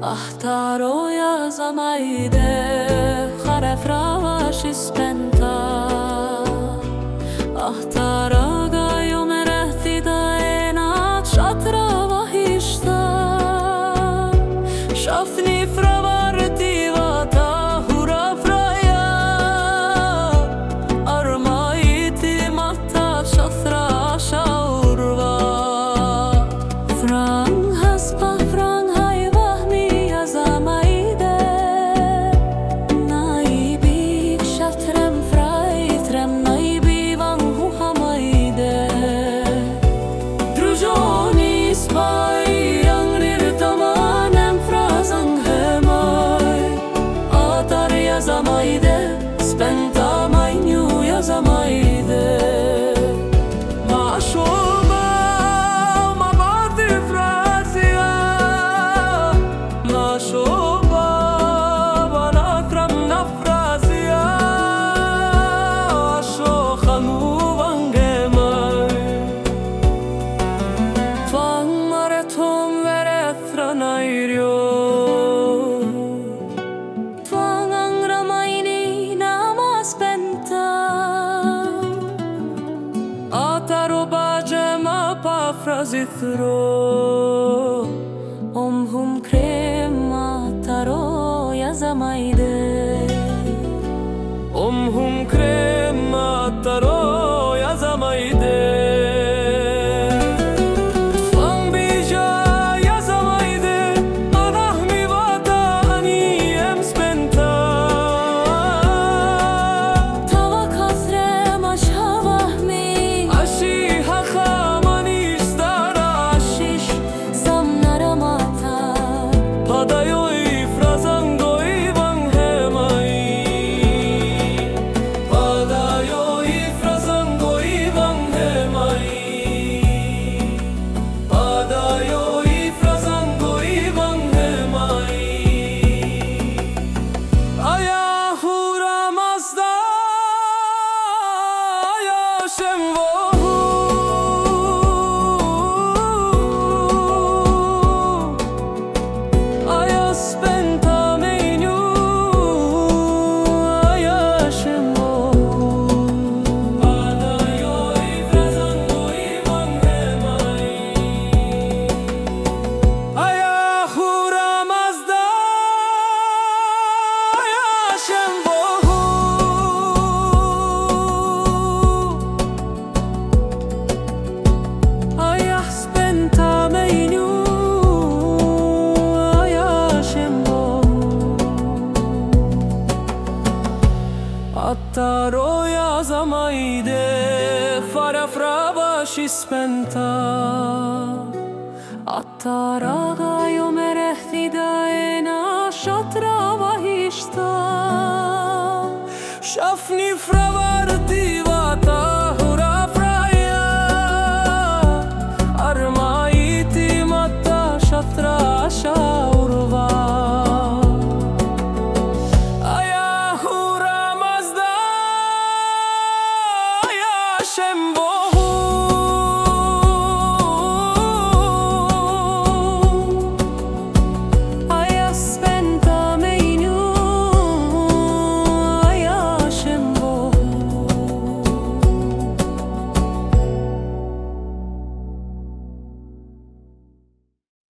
Второе за майде Харефрава шиспента Ах, дорогая, умерти дайна Шатра вахишта Шафни фрава jazamajde, spenta majnju jazamajde Nazithro. تاروی از مایده فرف را باشی سپنتا اتارا غایو مره دیده اینا شطرا باهیشتا شفنی فرور دیو